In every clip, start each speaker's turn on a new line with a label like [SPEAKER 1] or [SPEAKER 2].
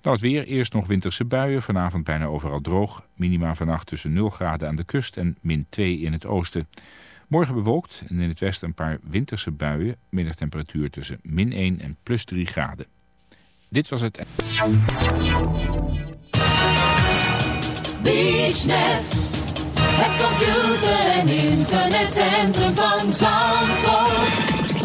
[SPEAKER 1] Dan het weer, eerst nog winterse buien, vanavond bijna overal droog. Minima vannacht tussen 0 graden aan de kust en min 2 in het oosten. Morgen bewolkt en in het westen een paar winterse buien. Middagtemperatuur tussen min 1 en plus 3 graden. Dit was het...
[SPEAKER 2] BeachNet, het computer- en internetcentrum van Zandvoort.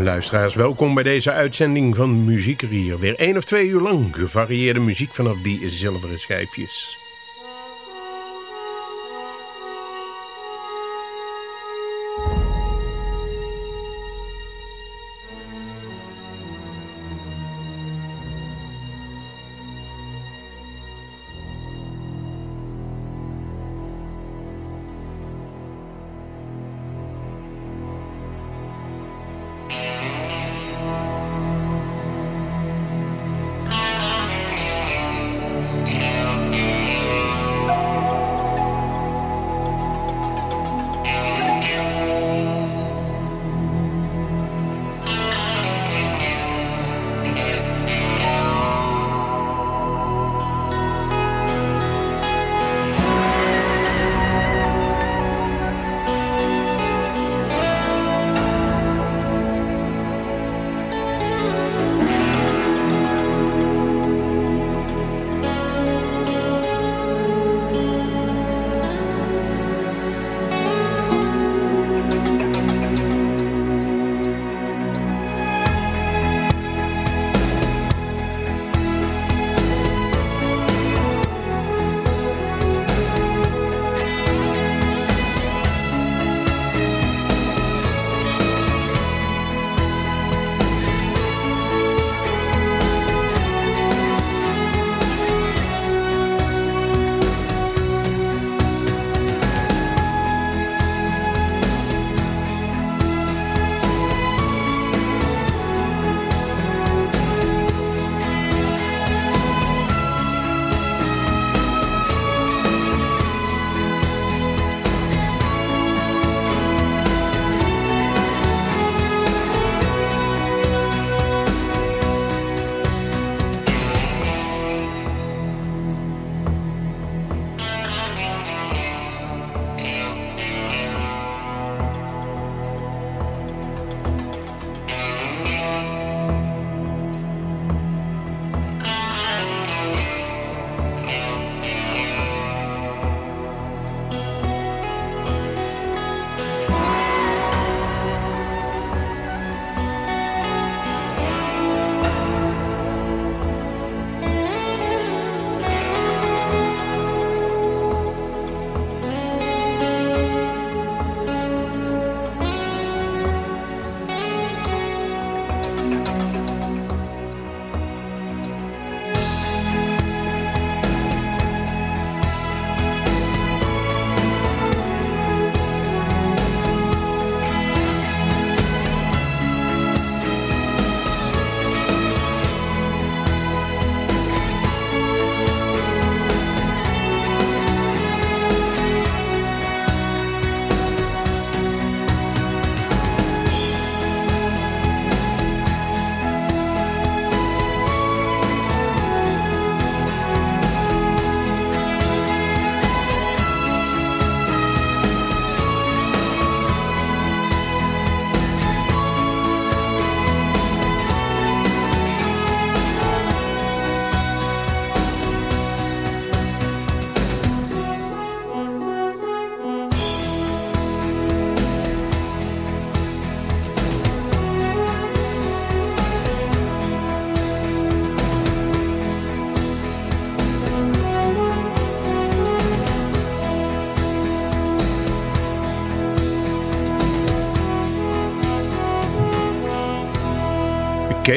[SPEAKER 3] Luisteraars, welkom bij deze uitzending van Muziekerier. Weer één of twee uur lang gevarieerde muziek vanaf die zilveren schijfjes.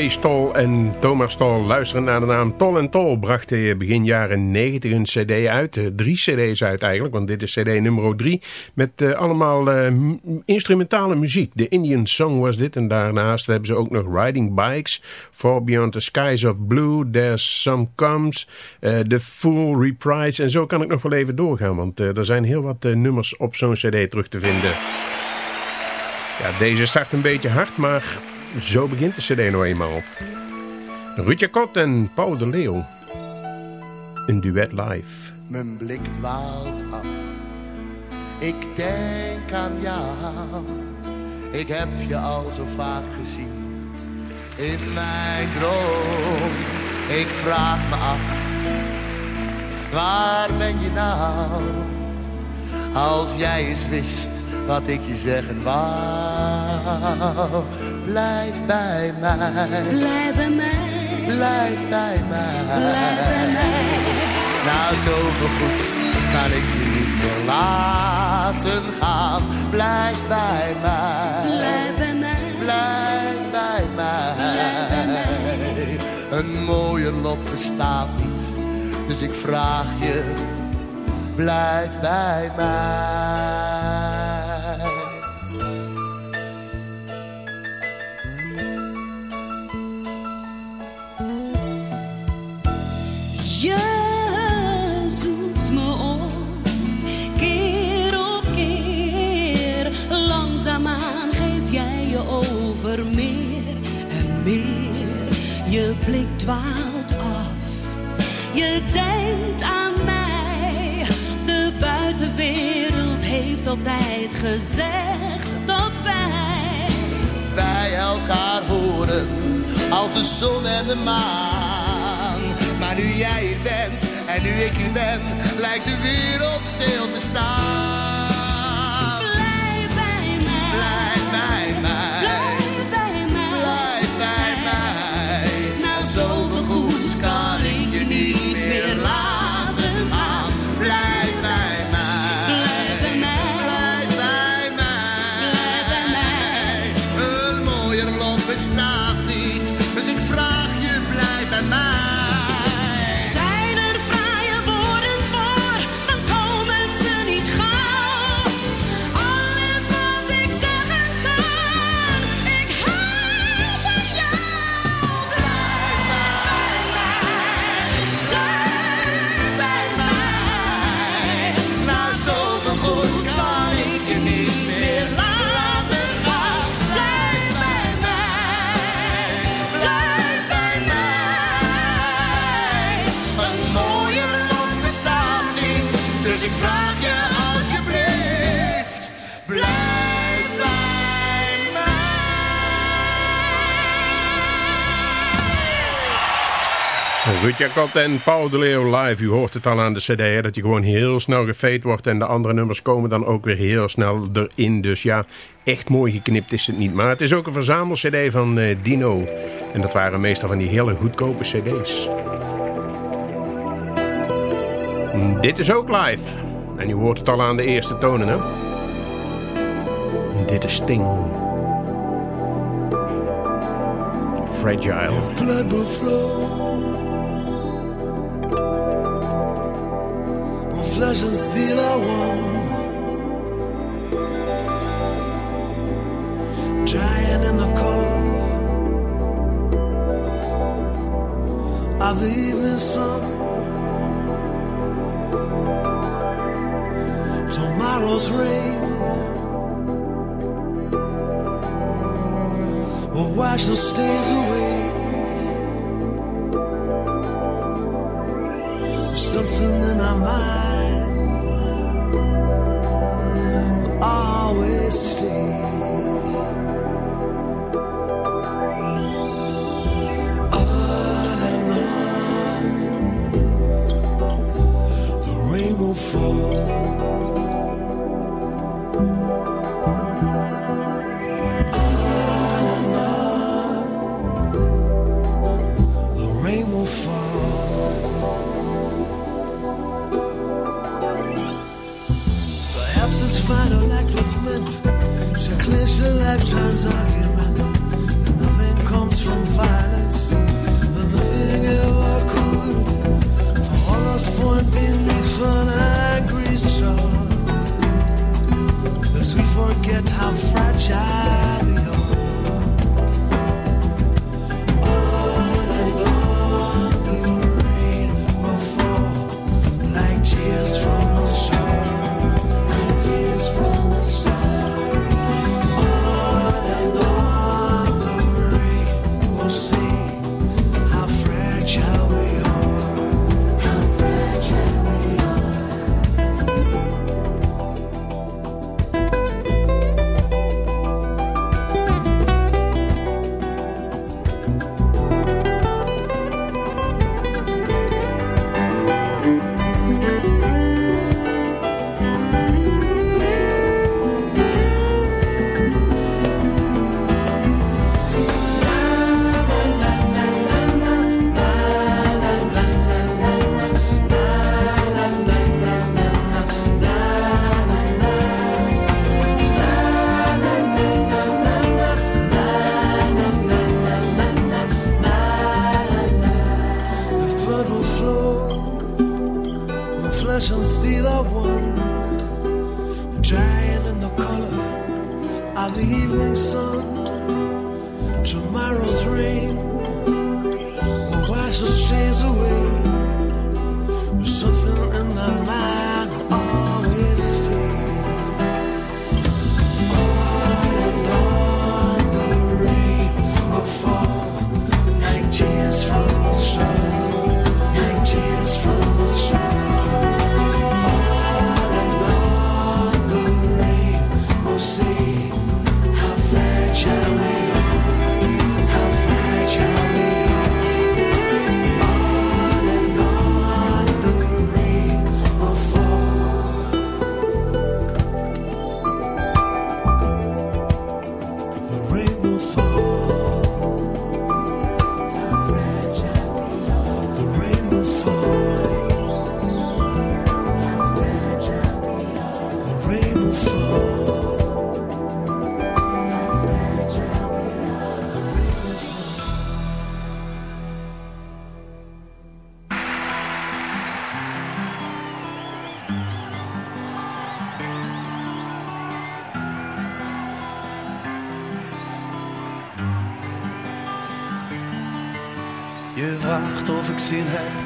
[SPEAKER 3] Kees Tol en Thomas Tol luisteren naar de naam Tol en Tol brachten begin jaren 90 een cd uit. Eh, drie cd's uit eigenlijk, want dit is cd nummer 3. Met uh, allemaal uh, instrumentale muziek. De Indian Song was dit en daarnaast hebben ze ook nog Riding Bikes. For Beyond the Skies of Blue, There's Some Comes, The Full Reprise. En zo kan ik nog wel even doorgaan, want er zijn heel wat nummers op zo'n cd terug te vinden. Ja, deze start een beetje hard, maar zo begint de cd nou eenmaal. Ruudje Kot en Paul de Leeuw. Een duet live.
[SPEAKER 4] Mijn blik dwaalt af. Ik denk aan jou. Ik heb je al zo vaak gezien. In mijn droom. Ik vraag me af. Waar ben je nou? Als jij eens wist wat ik je zeggen wou. Blijf bij mij.
[SPEAKER 5] Blijf bij mij.
[SPEAKER 4] Blijf bij mij.
[SPEAKER 5] Blijf bij mij.
[SPEAKER 4] Na zoveel goeds kan ik je niet meer laten gaan. Blijf bij mij.
[SPEAKER 5] Blijf bij mij.
[SPEAKER 4] Blijf bij mij.
[SPEAKER 5] Blijf bij mij.
[SPEAKER 4] Een mooie lot bestaat niet. Dus ik vraag je, blijf bij mij.
[SPEAKER 5] Je zoekt me op, keer op keer. Langzaamaan geef jij je over meer en meer. Je blik dwaalt af, je denkt aan buitenwereld heeft altijd gezegd dat wij
[SPEAKER 4] bij elkaar horen als de zon en de maan. Maar nu jij hier bent en nu ik hier ben, lijkt de wereld stil te staan.
[SPEAKER 3] Rutja Kot en Paul de Leeuw live. U hoort het al aan de cd, hè, dat hij gewoon heel snel gefade wordt. En de andere nummers komen dan ook weer heel snel erin. Dus ja, echt mooi geknipt is het niet. Maar het is ook een verzamel-cd van eh, Dino. En dat waren meestal van die hele goedkope cd's. Dit is ook live. En u hoort het al aan de eerste tonen, hè. Dit is Sting. Fragile.
[SPEAKER 4] And steel are one Giant in the color Of the evening sun Tomorrow's rain Will wash the stains away something in our mind will always stay. On and on, the rain will fall. fight out like was meant to clinch a lifetime's argument. And nothing comes from
[SPEAKER 6] violence, and nothing ever could. For all us born beneath an angry star, as we forget how fragile.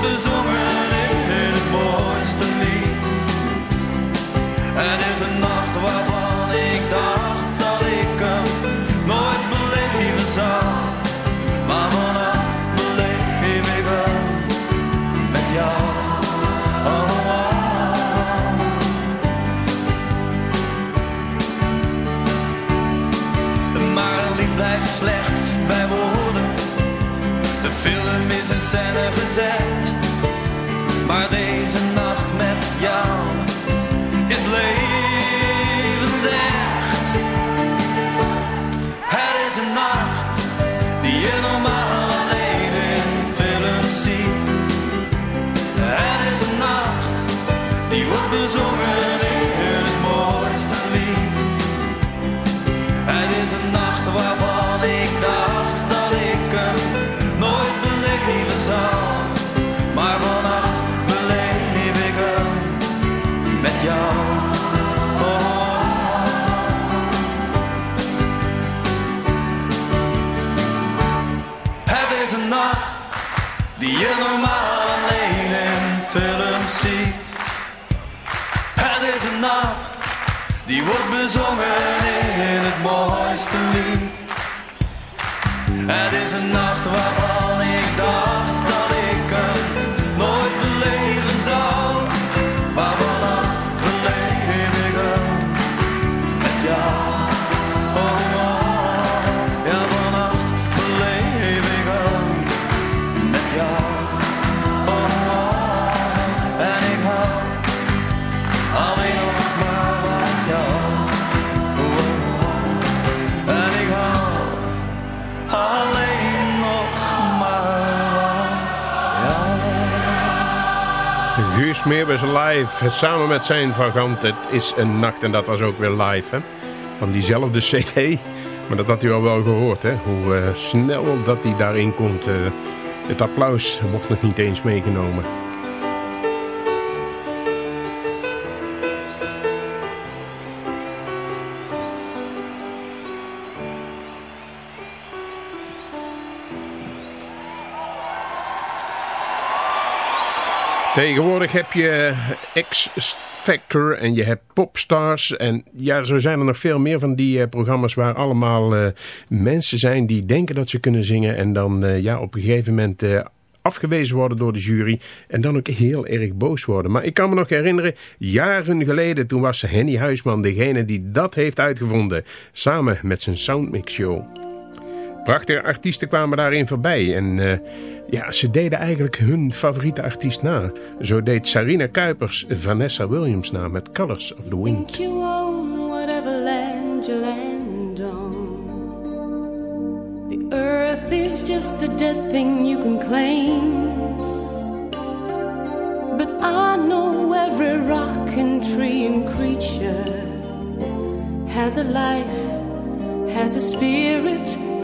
[SPEAKER 7] Bezongen in het mooiste lied. Het is een nacht scène gezet. Maar deze in het mooiste lied. Het is een nacht waarvan
[SPEAKER 3] Meeuwis live, samen met zijn vagant. Het is een nacht en dat was ook weer live, hè. Van diezelfde cd. Maar dat had u al wel gehoord, hè. Hoe eh, snel dat hij daarin komt. eh. het applaus wordt nog niet eens meegenomen. Tegenwoordig heb je X Factor en je hebt Popstars. En ja, zo zijn er nog veel meer van die eh, programma's waar allemaal eh, mensen zijn die denken dat ze kunnen zingen. En dan eh, ja, op een gegeven moment afgewezen worden door de jury. En dan ook heel erg boos worden. Maar ik kan me nog herinneren, jaren geleden, toen was Henny Huisman degene die dat heeft uitgevonden. Samen met zijn Soundmix Show. Prachtige artiesten kwamen daarin voorbij. En eh, ja, ze deden eigenlijk hun favoriete artiest na. Zo deed Sarina Kuipers Vanessa Williams na met Colors of the Wind.
[SPEAKER 8] you own whatever land you land on. The earth is just a dead thing you can claim. But I know every rock and tree and creature has a life, has a spirit,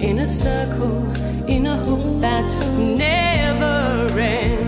[SPEAKER 8] In a circle, in a hoop that never ends.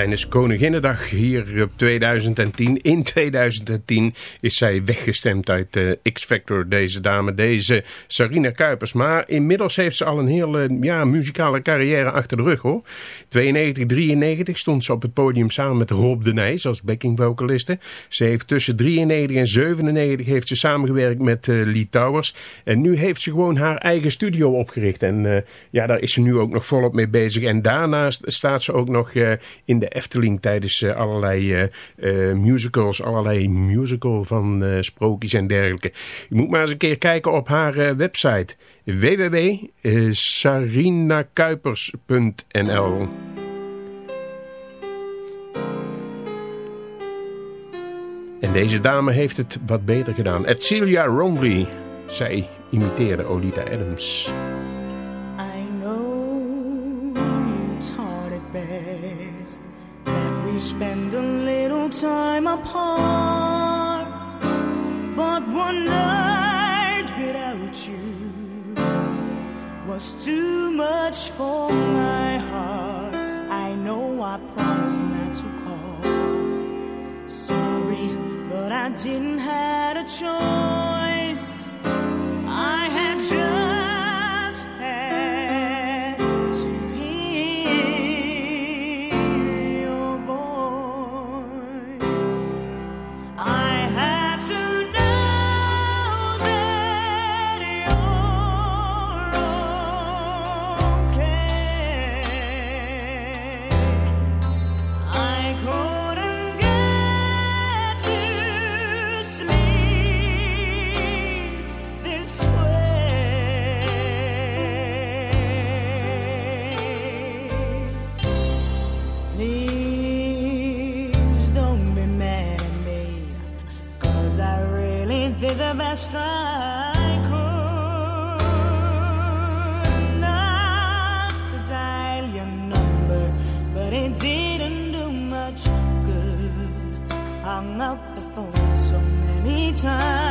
[SPEAKER 3] Tijdens Koninginnedag hier op 2010, in 2010, is zij weggestemd uit eh, X-Factor, deze dame, deze Sarina Kuipers. Maar inmiddels heeft ze al een hele ja, muzikale carrière achter de rug hoor. 92, 93 stond ze op het podium samen met Rob de Nijs als backingvocaliste. Ze heeft tussen 93 en 97 heeft ze samengewerkt met eh, Lee Towers. En nu heeft ze gewoon haar eigen studio opgericht. En eh, ja, daar is ze nu ook nog volop mee bezig. En daarnaast staat ze ook nog in de Efteling tijdens eh, allerlei eh, eh, musicals, allerlei musical van eh, sprookjes en dergelijke. Je moet maar eens een keer kijken op haar eh, website www.sarinakuipers.nl En deze dame heeft het wat beter gedaan. Celia Rombly. Zij imiteerde Olita Adams.
[SPEAKER 9] Spend a little time apart. But one night without you was too much for my heart. I know I promised not to call. Sorry, but I didn't have a choice. I had just the best I could. Not to dial your number, but it didn't do much good. Hung up the phone so many times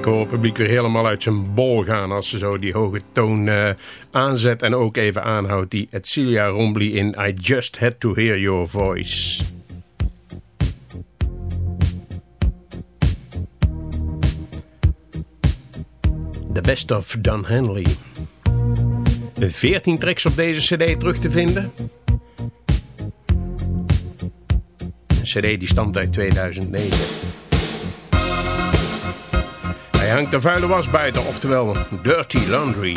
[SPEAKER 3] ik hoor het publiek weer helemaal uit zijn bol gaan als ze zo die hoge toon eh, aanzet en ook even aanhoudt. Die Celia Rombly in I Just Had To Hear Your Voice. The Best of Don Henley. 14 tracks op deze cd terug te vinden. Een cd die stamt uit 2009. Hangt de vuile was buiten, oftewel
[SPEAKER 9] Dirty Laundry.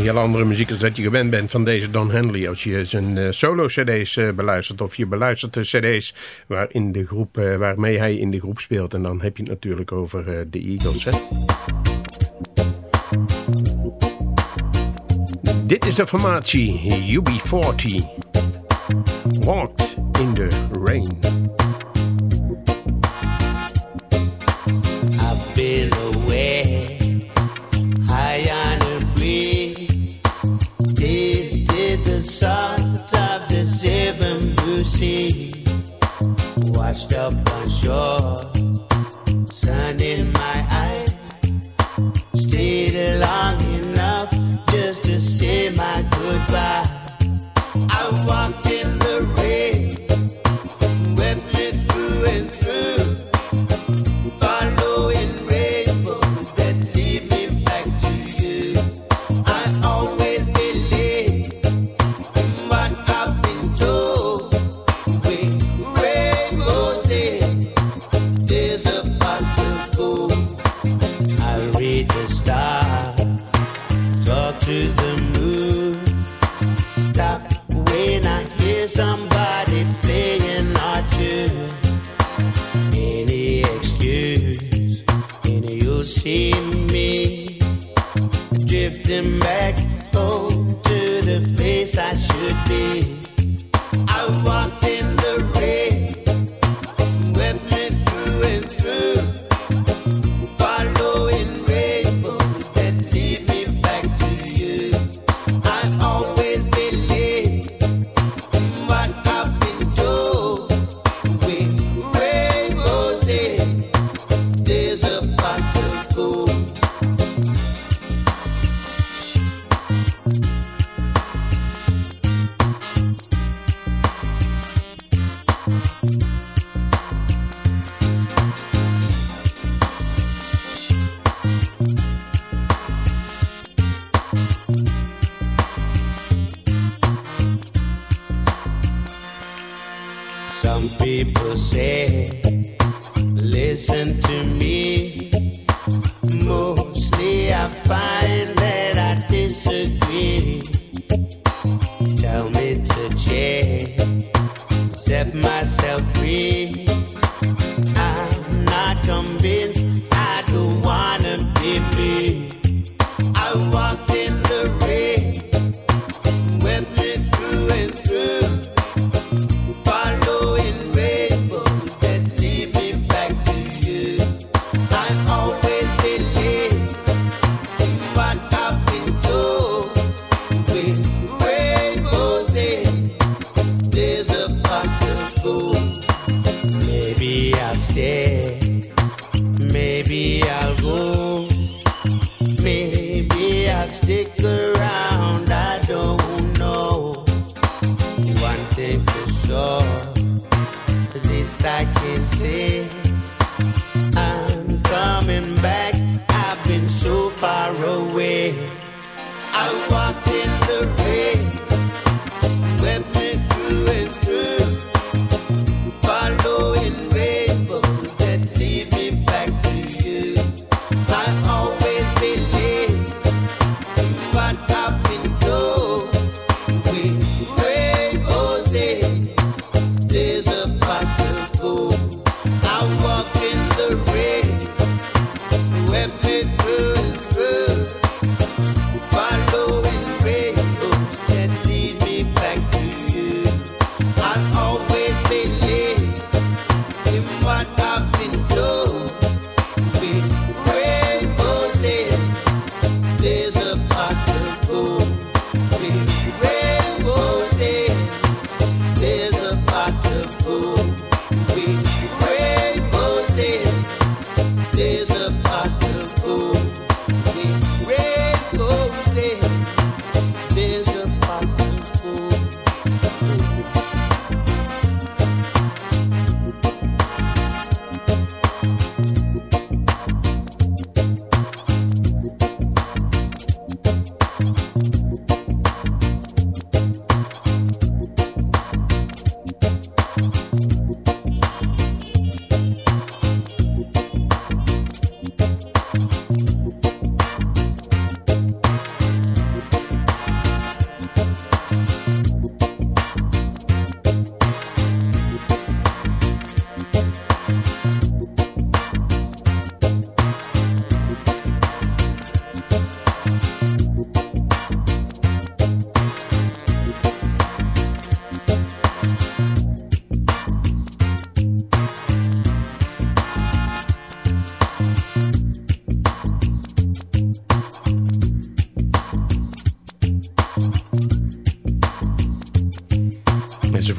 [SPEAKER 3] een heel andere muziek als dat je gewend bent van deze Don Henley. Als je zijn eh, solo-cd's eh, beluistert of je beluistert de cd's waarin de groep, eh, waarmee hij in de groep speelt. En dan heb je het natuurlijk over de Eagles. Hè? Dit is de formatie UB40. Walked in the Rain.
[SPEAKER 10] up on shore. Sun in my. Stayed long enough just to say my goodbye.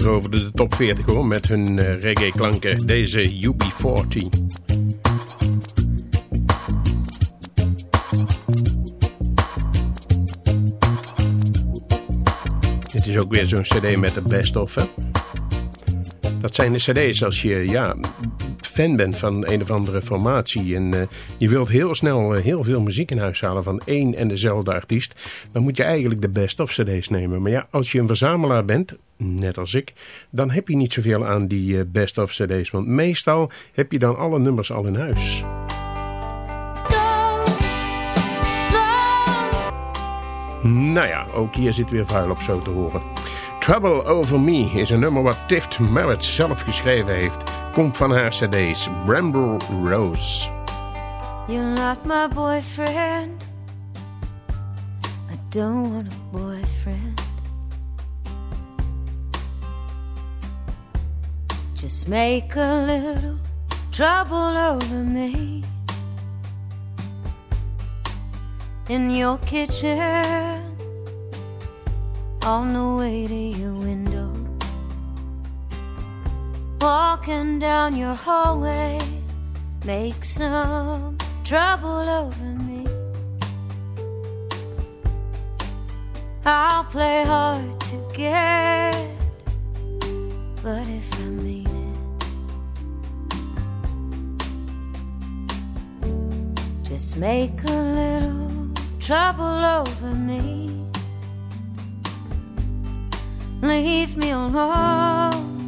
[SPEAKER 3] Veroverden de top 40 hoor, met hun eh, reggae klanken. Deze UB40. Dit is ook weer zo'n cd met de best of? Dat zijn de cd's als je ja, fan bent van een of andere formatie en eh, je wilt heel snel eh, heel veel muziek in huis halen van één en dezelfde artiest, dan moet je eigenlijk de best of cd's nemen. Maar ja, als je een verzamelaar bent, net als ik, dan heb je niet zoveel aan die eh, best of cd's, want meestal heb je dan alle nummers al in huis. Nou ja, ook hier zit weer vuil op zo te horen. Trouble Over Me is een nummer wat Tift Merritt zelf geschreven heeft. Komt van haar cd's Bramble Rose.
[SPEAKER 11] You're not my boyfriend. I don't want a boyfriend. Just make a little trouble over me. In your kitchen, on the way to your window. Walking down your hallway, make some trouble over me. I'll play hard to get, but if I mean it, just make a little trouble over me. Leave me alone.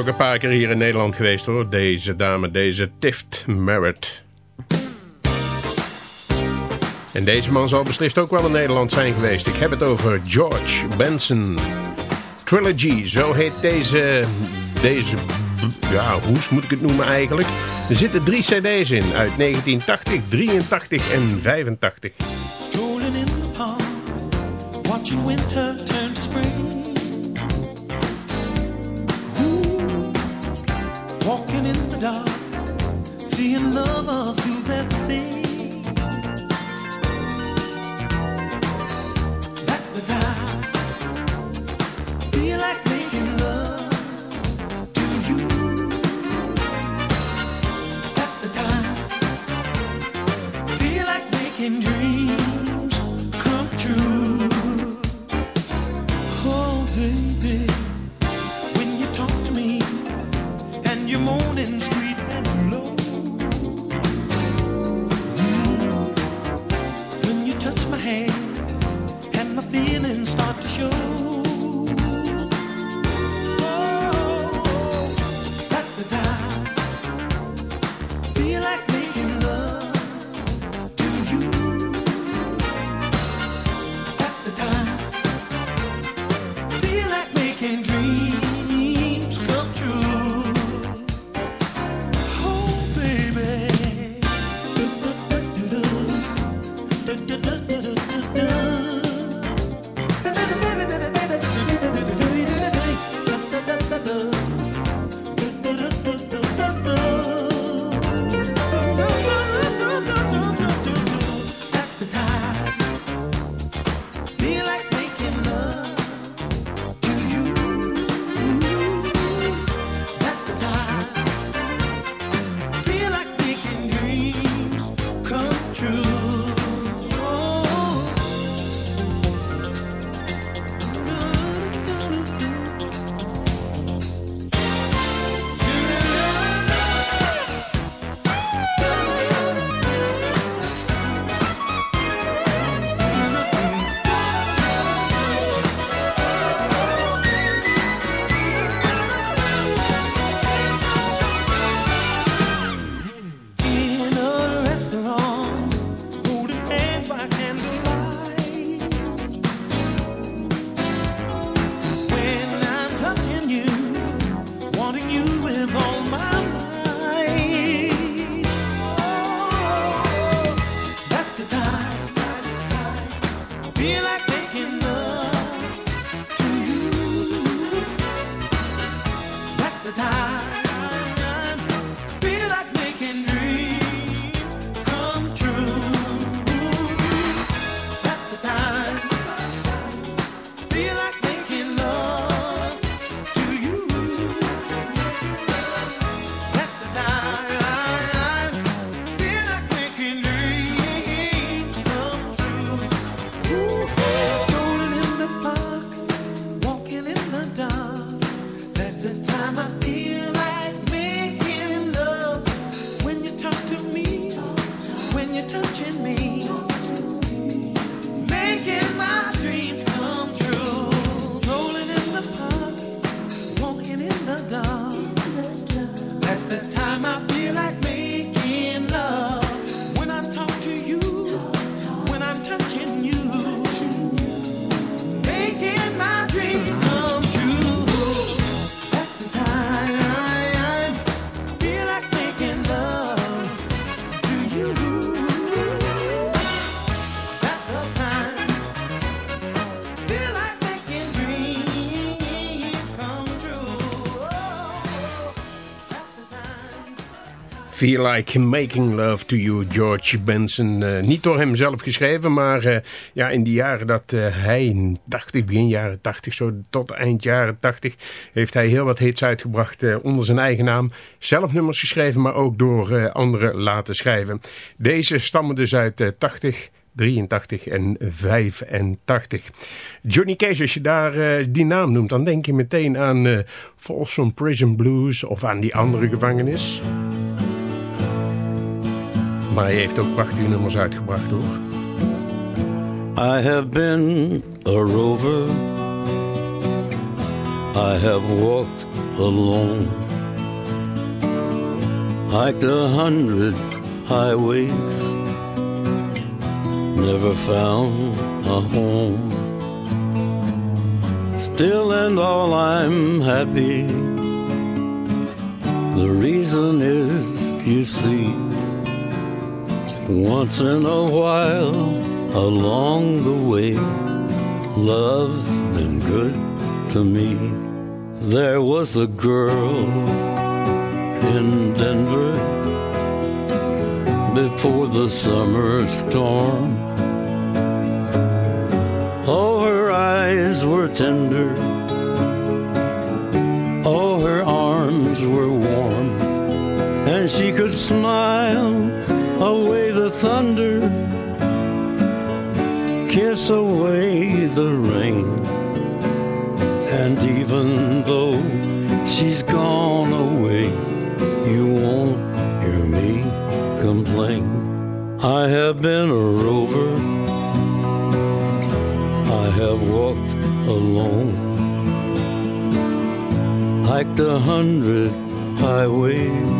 [SPEAKER 3] Ook een paar keer hier in Nederland geweest hoor. Deze dame, deze Tift Merritt. En deze man zal beslist ook wel in Nederland zijn geweest. Ik heb het over George Benson. Trilogy, zo heet deze, deze ja, hoes moet ik het noemen eigenlijk. Er zitten drie cd's in uit 1980, 83 en 85.
[SPEAKER 12] Strolling in the park, watching winter seeing lovers do their thing. That's the time. Feel like making love to you. That's the time. Feel like making dreams the time I Feel Like Making Love to You,
[SPEAKER 3] George Benson. Eh, niet door hem zelf geschreven, maar eh, ja, in die jaren dat eh, hij, in 80, begin jaren 80, zo tot eind jaren 80, heeft hij heel wat hits uitgebracht onder zijn eigen naam. Zelf nummers geschreven, maar ook door anderen laten schrijven. Deze stammen dus uit eh, 80, 83 en 85. Johnny Cage, als je daar die naam noemt, dan denk je meteen aan eh Folsom Prison Blues of aan die andere gevangenis. Maar hij heeft ook prachtige nummers uitgebracht hoor.
[SPEAKER 13] I have been a rover. I have walked alone. Hiked a hundred highways, never found a home. Still and all I'm happy. The reason is, you see, once in a while along the way, love's been good to me. There was a girl in Denver before the summer storm. Oh, her eyes were tender. Oh, her arms were warm. And she could smile thunder, kiss away the rain. And even though she's gone away, you won't hear me complain. I have been a rover, I have walked alone, hiked a hundred highways,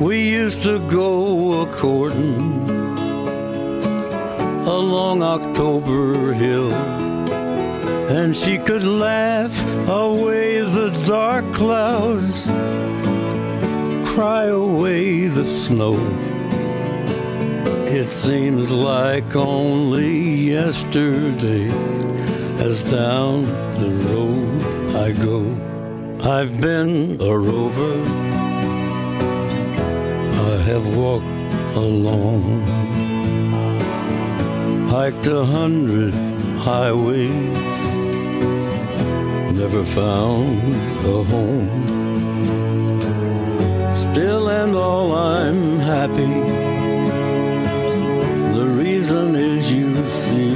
[SPEAKER 13] We used to go a courting along October Hill. And she could laugh away the dark clouds, cry away the snow. It seems like only yesterday, as down the road I go. I've been a rover, have walked alone hiked a hundred highways, never found a home. Still and all, I'm happy. The reason is you see,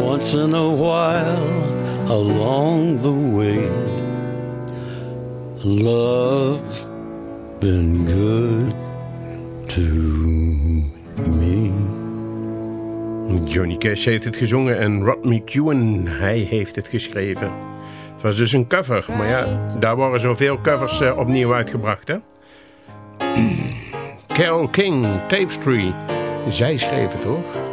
[SPEAKER 13] once in a while along the way, love's been good to me.
[SPEAKER 14] Johnny Cash heeft het gezongen en Rod McEwen, hij heeft het geschreven. Het was dus een cover, maar ja, daar worden zoveel covers eh, opnieuw uitgebracht, hè? Carole King, Tapestry. Zij schreef het, hoor.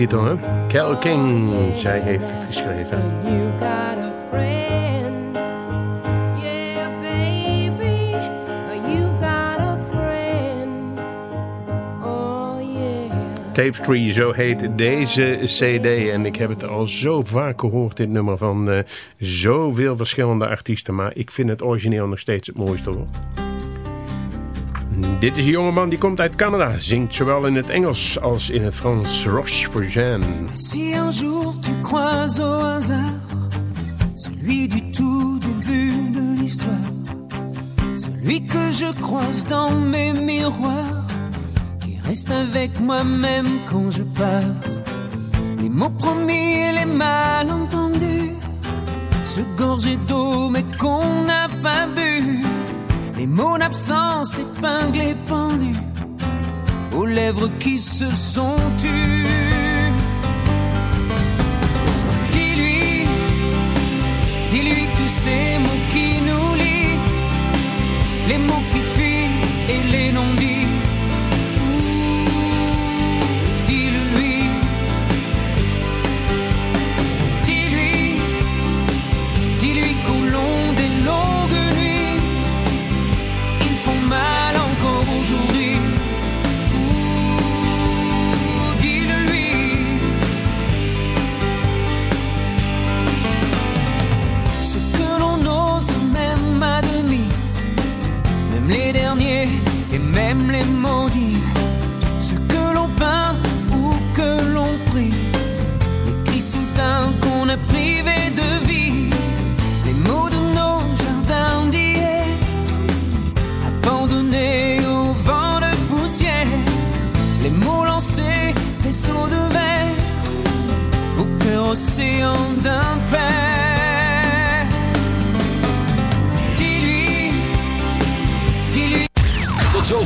[SPEAKER 3] Titel, hè? Kel King, zij heeft het geschreven.
[SPEAKER 8] You've got a friend. Yeah, baby. You've got a friend. Oh, yeah.
[SPEAKER 3] Tapestry, zo heet deze cd. En ik heb het al zo vaak gehoord, dit nummer van eh, zoveel verschillende artiesten. Maar ik vind het origineel nog steeds het mooiste hoor. Dit is een jongeman die komt uit Canada. Zingt zowel in het Engels als in het Frans. Roche Jeanne.
[SPEAKER 12] Si un jour tu croises au hasard celui du tout début de l'histoire, celui que je croise dans mes miroirs, qui reste avec moi-même quand je pars, les mots promis et les malentendus, se gorger d'eau mais qu'on n'a pas bu, les mots d'absence épinglés pendus, aux lèvres qui se sont tues. Dis-lui, dis-lui tous ces mots qui nous lient, les mots qui fuient et les non-dits. Même les maudits. Ce que l'on peint ou que l'on prie, les cris soudains qu'on a privés de vie, les mots de nos jardins d'hier, abandonnés au vent de poussière, les mots lancés, vaisseaux de verre, au cœur océan d'un père.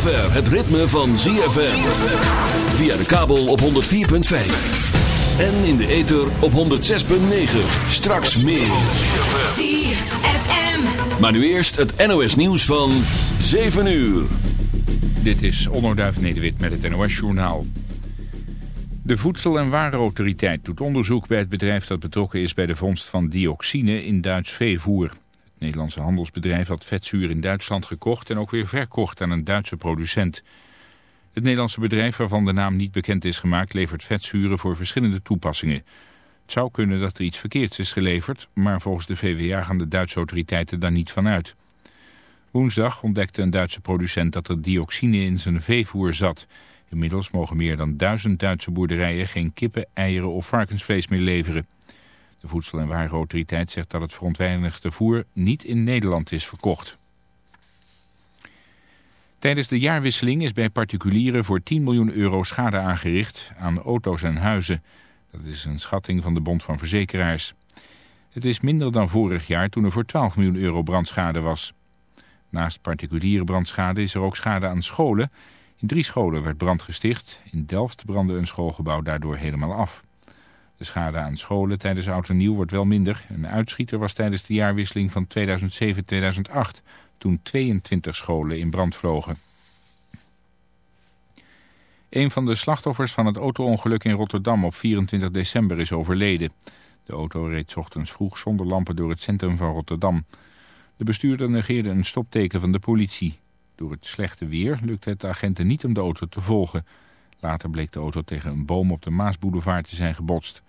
[SPEAKER 15] Zover het ritme van ZFM. Via de kabel op 104.5. En in de ether op 106.9. Straks meer.
[SPEAKER 2] ZFM.
[SPEAKER 15] Maar nu eerst het NOS nieuws van 7 uur.
[SPEAKER 1] Dit is Onno Duif Nederwit met het NOS-journaal. De Voedsel- en Warenautoriteit doet onderzoek bij het bedrijf dat betrokken is bij de vondst van dioxine in Duits veevoer. Nederlandse handelsbedrijf had vetzuur in Duitsland gekocht en ook weer verkocht aan een Duitse producent. Het Nederlandse bedrijf waarvan de naam niet bekend is gemaakt levert vetzuren voor verschillende toepassingen. Het zou kunnen dat er iets verkeerds is geleverd, maar volgens de VWA gaan de Duitse autoriteiten daar niet van uit. Woensdag ontdekte een Duitse producent dat er dioxine in zijn veevoer zat. Inmiddels mogen meer dan duizend Duitse boerderijen geen kippen, eieren of varkensvlees meer leveren. De Voedsel- en Warenautoriteit zegt dat het verontreinigde voer niet in Nederland is verkocht. Tijdens de jaarwisseling is bij particulieren voor 10 miljoen euro schade aangericht aan auto's en huizen. Dat is een schatting van de Bond van Verzekeraars. Het is minder dan vorig jaar toen er voor 12 miljoen euro brandschade was. Naast particuliere brandschade is er ook schade aan scholen. In drie scholen werd brand gesticht. In Delft brandde een schoolgebouw daardoor helemaal af. De schade aan scholen tijdens oud en nieuw wordt wel minder. Een uitschieter was tijdens de jaarwisseling van 2007-2008... toen 22 scholen in brand vlogen. Een van de slachtoffers van het auto-ongeluk in Rotterdam op 24 december is overleden. De auto reed ochtends vroeg zonder lampen door het centrum van Rotterdam. De bestuurder negeerde een stopteken van de politie. Door het slechte weer lukte het de agenten niet om de auto te volgen. Later bleek de auto tegen een boom op de Maasboulevard te zijn gebotst.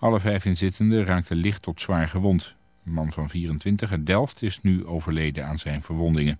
[SPEAKER 1] Alle vijf inzittenden raakten licht tot zwaar gewond. Een man van 24 uit Delft is nu overleden aan zijn verwondingen.